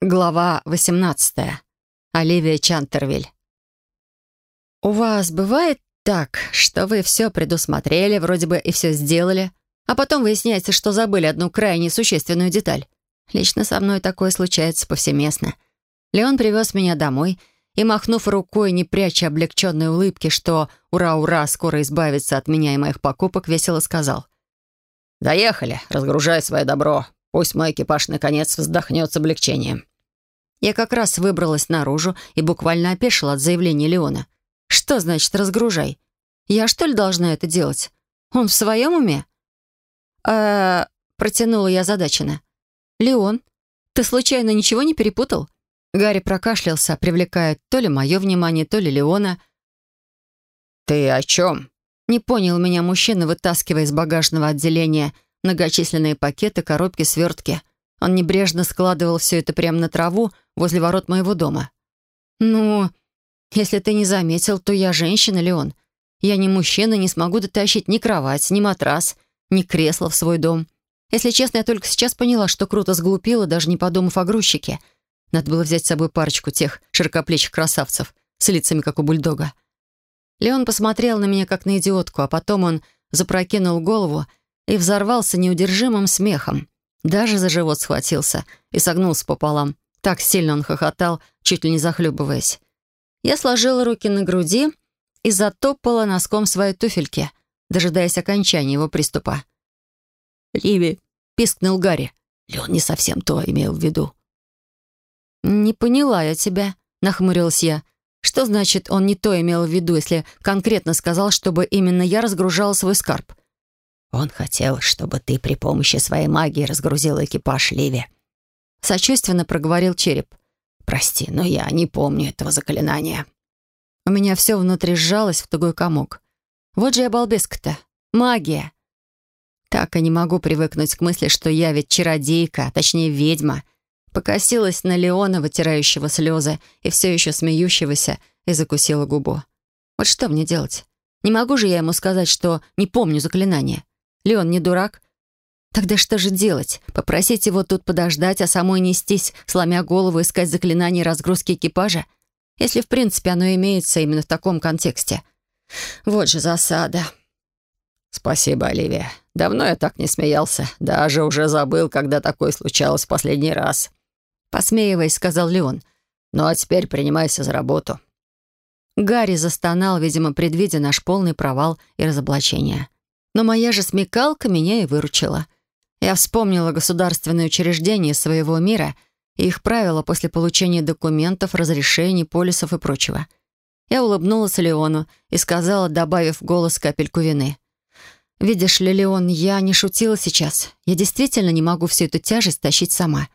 Глава 18. Оливия Чантервиль. «У вас бывает так, что вы все предусмотрели, вроде бы и все сделали, а потом выясняется, что забыли одну крайне существенную деталь? Лично со мной такое случается повсеместно. Леон привез меня домой и, махнув рукой, не пряча облегченной улыбки, что «Ура-ура!» скоро избавится от меня и моих покупок, весело сказал. «Доехали, разгружай свое добро. Пусть мой экипаж наконец вздохнет с облегчением». Я как раз выбралась наружу и буквально опешила от заявления Леона. «Что значит «разгружай»? Я что ли должна это делать? Он в своем уме?» э протянула я задаченно. «Леон, ты случайно ничего не перепутал?» Гарри прокашлялся, привлекая то ли мое внимание, то ли Леона. «Ты о чем?» Не понял меня мужчина, вытаскивая из багажного отделения многочисленные пакеты, коробки, свертки. Он небрежно складывал все это прямо на траву возле ворот моего дома. «Ну, если ты не заметил, то я женщина, Леон. Я не мужчина, не смогу дотащить ни кровать, ни матрас, ни кресло в свой дом. Если честно, я только сейчас поняла, что круто сглупила, даже не подумав о грузчике. Надо было взять с собой парочку тех широкоплечих красавцев с лицами, как у бульдога. Леон посмотрел на меня, как на идиотку, а потом он запрокинул голову и взорвался неудержимым смехом. Даже за живот схватился и согнулся пополам. Так сильно он хохотал, чуть ли не захлебываясь. Я сложила руки на груди и затопала носком своей туфельки, дожидаясь окончания его приступа. «Ливи!» — пискнул Гарри. Леон не совсем то имел в виду. «Не поняла я тебя», — нахмурилась я. «Что значит, он не то имел в виду, если конкретно сказал, чтобы именно я разгружала свой скарб?» «Он хотел, чтобы ты при помощи своей магии разгрузила экипаж Ливи». Сочувственно проговорил череп. «Прости, но я не помню этого заклинания». У меня все внутри сжалось в тугой комок. Вот же я балбеска-то. Магия. Так и не могу привыкнуть к мысли, что я ведь чародейка, а точнее ведьма. Покосилась на Леона, вытирающего слезы и все еще смеющегося, и закусила губу. Вот что мне делать? Не могу же я ему сказать, что не помню заклинание. Леон не дурак. Тогда что же делать? Попросить его тут подождать, а самой нестись, сломя голову, искать заклинание разгрузки экипажа? Если, в принципе, оно имеется именно в таком контексте. Вот же засада. «Спасибо, Оливия. Давно я так не смеялся. Даже уже забыл, когда такое случалось в последний раз». Посмеиваясь, сказал Леон. «Ну а теперь принимайся за работу». Гарри застонал, видимо, предвидя наш полный провал и разоблачение. Но моя же смекалка меня и выручила. Я вспомнила государственные учреждения своего мира и их правила после получения документов, разрешений, полисов и прочего. Я улыбнулась Леону и сказала, добавив голос капельку вины. «Видишь ли, Леон, я не шутила сейчас. Я действительно не могу всю эту тяжесть тащить сама.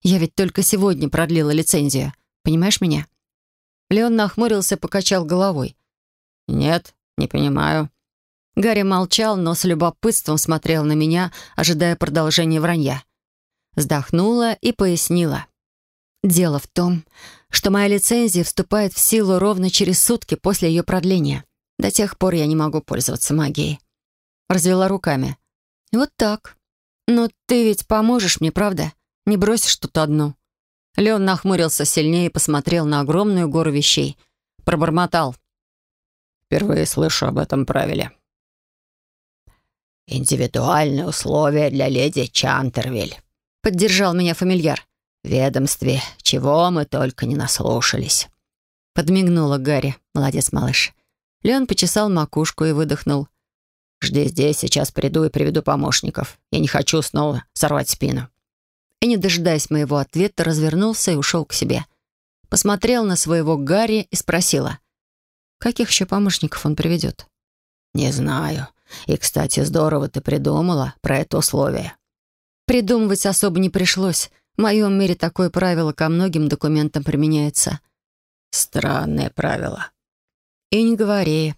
Я ведь только сегодня продлила лицензию. Понимаешь меня?» Леон нахмурился и покачал головой. «Нет, не понимаю. Гарри молчал, но с любопытством смотрел на меня, ожидая продолжения вранья. Вздохнула и пояснила. «Дело в том, что моя лицензия вступает в силу ровно через сутки после ее продления. До тех пор я не могу пользоваться магией». Развела руками. «Вот так. Но ты ведь поможешь мне, правда? Не бросишь тут одну». Леон нахмурился сильнее и посмотрел на огромную гору вещей. Пробормотал. «Впервые слышу об этом правиле». «Индивидуальные условия для леди Чантервиль», — поддержал меня фамильяр. «В ведомстве, чего мы только не наслушались». Подмигнула Гарри. Молодец, малыш. Леон почесал макушку и выдохнул. «Жди здесь, сейчас приду и приведу помощников. Я не хочу снова сорвать спину». И, не дожидаясь моего ответа, развернулся и ушел к себе. Посмотрел на своего Гарри и спросила. «Каких еще помощников он приведет?» «Не знаю. И, кстати, здорово ты придумала про это условие. Придумывать особо не пришлось. В моем мире такое правило ко многим документам применяется. Странное правило. И не говори.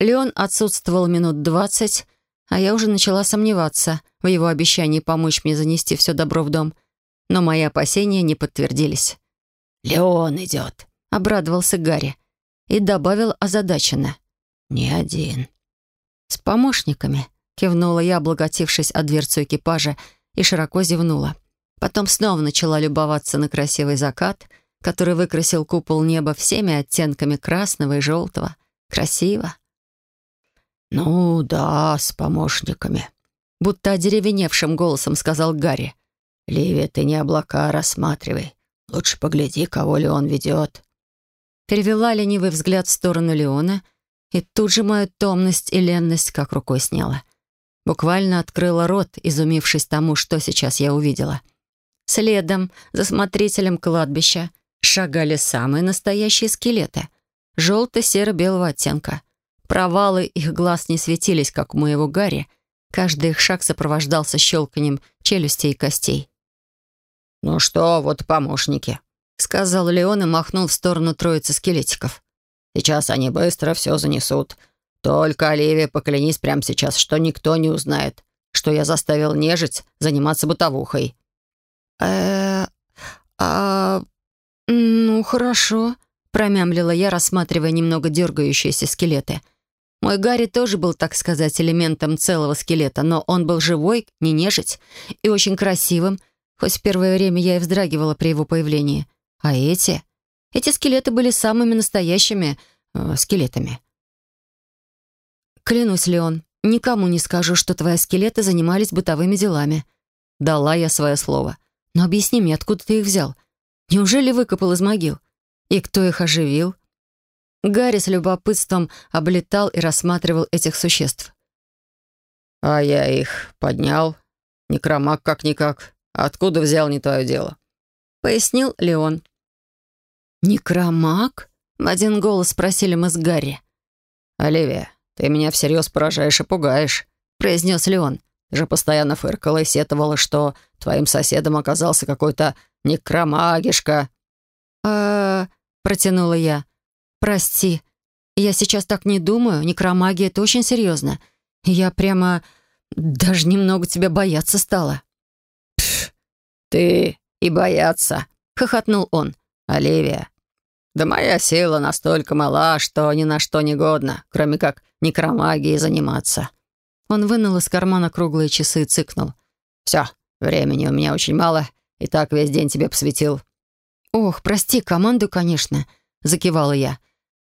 Леон отсутствовал минут двадцать, а я уже начала сомневаться в его обещании помочь мне занести все добро в дом. Но мои опасения не подтвердились. «Леон идет», — обрадовался Гарри и добавил озадаченно. «Не один». «С помощниками», — кивнула я, облаготившись от дверцу экипажа, и широко зевнула. Потом снова начала любоваться на красивый закат, который выкрасил купол неба всеми оттенками красного и желтого. Красиво. «Ну да, с помощниками», — будто одеревеневшим голосом сказал Гарри. «Ливия, ты не облака рассматривай. Лучше погляди, кого ли он ведет». Перевела ленивый взгляд в сторону Леона, и тут же мою томность и ленность как рукой сняла. Буквально открыла рот, изумившись тому, что сейчас я увидела. Следом, за смотрителем кладбища, шагали самые настоящие скелеты. Желто-серо-белого оттенка. Провалы их глаз не светились, как у моего Гарри. Каждый их шаг сопровождался щелканием челюстей и костей. «Ну что, вот помощники», — сказал Леон и махнул в сторону троицы скелетиков. «Сейчас они быстро все занесут. Только, Оливия, поклянись прямо сейчас, что никто не узнает, что я заставил нежить заниматься бытовухой». э а... ну, хорошо», — промямлила я, рассматривая немного дергающиеся скелеты — мой Гарри тоже был, так сказать, элементом целого скелета, но он был живой, не нежить, и очень красивым, хоть в первое время я и вздрагивала при его появлении. А эти? Эти скелеты были самыми настоящими э, скелетами. Клянусь, Леон, никому не скажу, что твои скелеты занимались бытовыми делами. Дала я свое слово. Но объясни мне, откуда ты их взял? Неужели выкопал из могил? И кто их оживил? Гарри с любопытством облетал и рассматривал этих существ. «А я их поднял. Некромаг как-никак. Откуда взял, не твое дело?» Пояснил Леон. «Некромаг?» — в один голос спросили мы с Гарри. «Оливия, ты меня всерьез поражаешь и пугаешь», — произнес Леон. «Ты же постоянно фыркала и сетовала, что твоим соседом оказался какой-то некромагишка». «А...» — протянула я. «Прости, я сейчас так не думаю. Некромагия — это очень серьезно. Я прямо даже немного тебя бояться стала». «Пф, ты и бояться», — хохотнул он. «Оливия, да моя сила настолько мала, что ни на что не годна, кроме как некромагией заниматься». Он вынул из кармана круглые часы и цыкнул. «Все, времени у меня очень мало, и так весь день тебе посвятил». «Ох, прости, команду, конечно», — закивала я.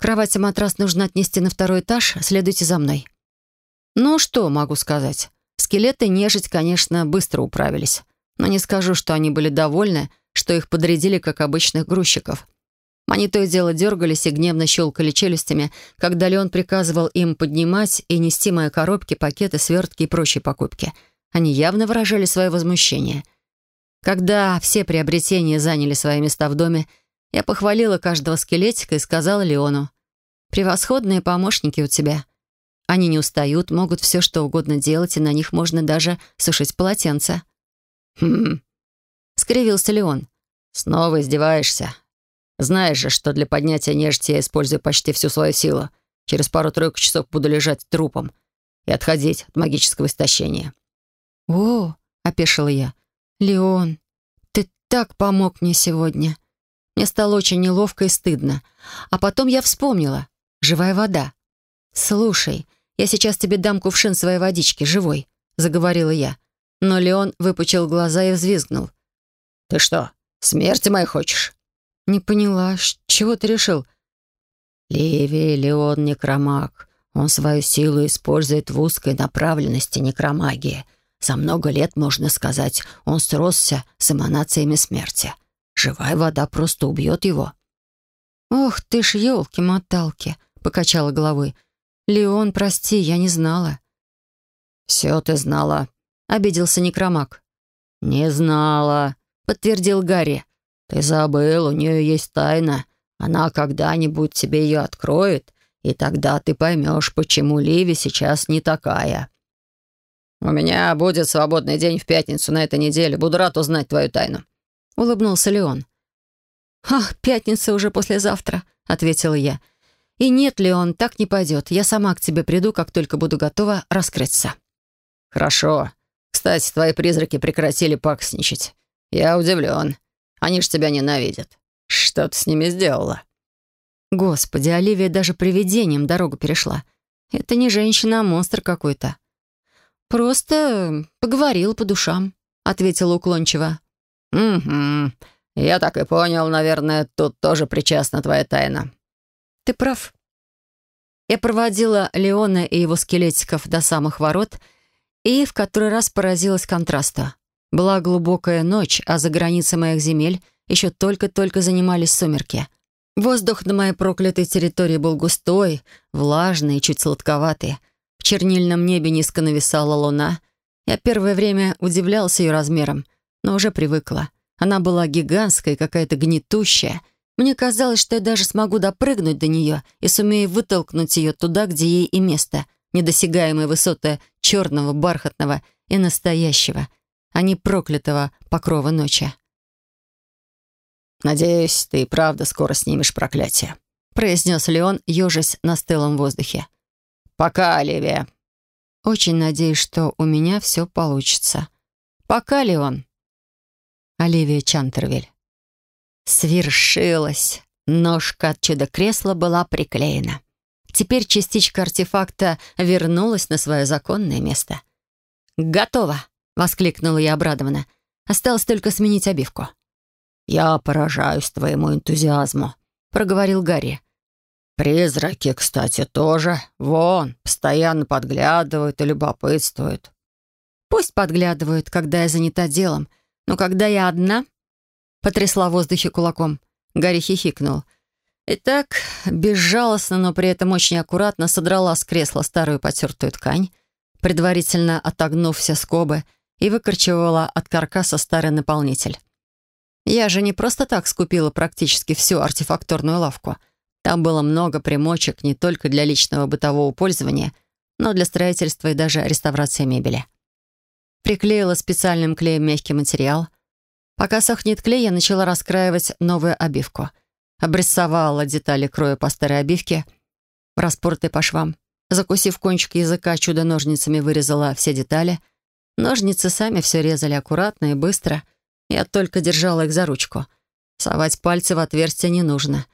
Кровать и матрас нужно отнести на второй этаж, следуйте за мной. Ну, что могу сказать. Скелеты нежить, конечно, быстро управились. Но не скажу, что они были довольны, что их подрядили как обычных грузчиков. Они то и дело дергались и гневно щелкали челюстями, когда Леон приказывал им поднимать и нести мои коробки, пакеты, свертки и прочие покупки. Они явно выражали свое возмущение. Когда все приобретения заняли свои места в доме, я похвалила каждого скелетика и сказала Леону, «Превосходные помощники у тебя. Они не устают, могут все что угодно делать, и на них можно даже сушить полотенца». «Хм...» — скривился Леон. «Снова издеваешься. Знаешь же, что для поднятия нежити я использую почти всю свою силу. Через пару-тройку часов буду лежать трупом и отходить от магического истощения». «О!» — опешила я. «Леон, ты так помог мне сегодня. Мне стало очень неловко и стыдно. А потом я вспомнила. Живая вода. «Слушай, я сейчас тебе дам кувшин своей водички, живой», — заговорила я. Но Леон выпучил глаза и взвизгнул. «Ты что, смерти моей хочешь?» «Не поняла. Чего ты решил?» «Левий Леон некромаг. Он свою силу использует в узкой направленности некромагии. За много лет, можно сказать, он сросся с эманациями смерти. Живая вода просто убьет его». «Ох ты ж, елки-моталки!» — покачала головой. «Леон, прости, я не знала». «Все ты знала», — обиделся некромак. «Не знала», — подтвердил Гарри. «Ты забыл, у нее есть тайна. Она когда-нибудь тебе ее откроет, и тогда ты поймешь, почему Ливи сейчас не такая». «У меня будет свободный день в пятницу на этой неделе. Буду рад узнать твою тайну улыбнулся Леон. «Ах, пятница уже послезавтра», — ответила я. «И нет, Леон, так не пойдет. Я сама к тебе приду, как только буду готова раскрыться». «Хорошо. Кстати, твои призраки прекратили паксничать. Я удивлен. Они ж тебя ненавидят. Что ты с ними сделала?» Господи, Оливия даже привидением дорогу перешла. Это не женщина, а монстр какой-то. «Просто поговорил по душам», — ответила уклончиво. «Угу. Я так и понял, наверное, тут тоже причастна твоя тайна». «Ты прав». Я проводила Леона и его скелетиков до самых ворот и в который раз поразилась контрасту. Была глубокая ночь, а за границей моих земель еще только-только занимались сумерки. Воздух на моей проклятой территории был густой, влажный и чуть сладковатый. В чернильном небе низко нависала луна. Я первое время удивлялся ее размером, но уже привыкла. Она была гигантская, какая-то гнетущая. Мне казалось, что я даже смогу допрыгнуть до нее и сумею вытолкнуть ее туда, где ей и место, недосягаемые высоты черного, бархатного и настоящего, а не проклятого покрова ночи. «Надеюсь, ты и правда скоро снимешь проклятие», — произнес Леон, ежась на стылом воздухе. «Пока, Оливия». «Очень надеюсь, что у меня все получится. Пока, Леон». Оливия Чантервиль. Свершилось. Ножка от чудо-кресла была приклеена. Теперь частичка артефакта вернулась на свое законное место. «Готово!» — воскликнула я обрадованно. «Осталось только сменить обивку». «Я поражаюсь твоему энтузиазму», — проговорил Гарри. «Призраки, кстати, тоже. Вон, постоянно подглядывают и любопытствуют». «Пусть подглядывают, когда я занята делом, но когда я одна...» Потрясла в воздухе кулаком. Гарри хихикнул. И так, безжалостно, но при этом очень аккуратно содрала с кресла старую потертую ткань, предварительно отогнув все скобы, и выкорчевала от каркаса старый наполнитель. Я же не просто так скупила практически всю артефакторную лавку. Там было много примочек не только для личного бытового пользования, но для строительства и даже реставрации мебели. Приклеила специальным клеем мягкий материал. Пока сохнет клей, я начала раскраивать новую обивку. Обрисовала детали кроя по старой обивке, распортой по швам. Закусив кончик языка, чудо-ножницами вырезала все детали. Ножницы сами все резали аккуратно и быстро. Я только держала их за ручку. Совать пальцы в отверстие не нужно,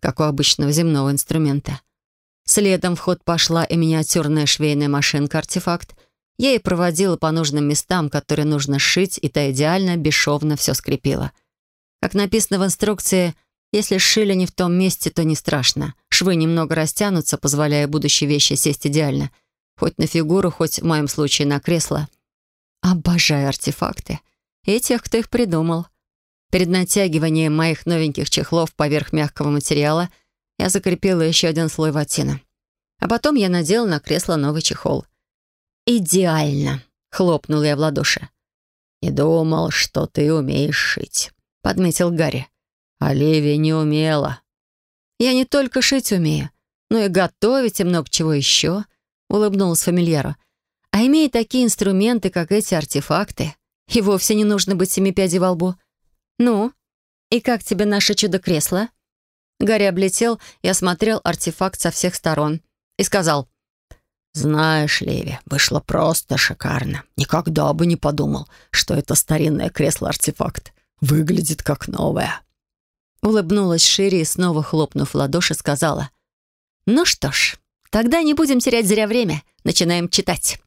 как у обычного земного инструмента. Следом в ход пошла и миниатюрная швейная машинка-артефакт — я и проводила по нужным местам, которые нужно сшить, и та идеально, бесшовно все скрепила. Как написано в инструкции, если сшили не в том месте, то не страшно. Швы немного растянутся, позволяя будущей вещи сесть идеально. Хоть на фигуру, хоть в моем случае на кресло. Обожаю артефакты. И тех, кто их придумал. Перед натягиванием моих новеньких чехлов поверх мягкого материала я закрепила еще один слой ватина. А потом я надела на кресло новый чехол. «Идеально!» — хлопнул я в ладоши. «Не думал, что ты умеешь шить», — подметил Гарри. «Оливия не умела». «Я не только шить умею, но и готовить и много чего еще», — улыбнулась фамильяру. «А имея такие инструменты, как эти артефакты, и вовсе не нужно быть семи пядей во лбу. Ну, и как тебе наше чудо-кресло?» Гарри облетел и осмотрел артефакт со всех сторон и сказал, «Знаешь, Леви, вышло просто шикарно. Никогда бы не подумал, что это старинное кресло-артефакт. Выглядит как новое». Улыбнулась шире и снова хлопнув в ладоши, сказала. «Ну что ж, тогда не будем терять зря время. Начинаем читать».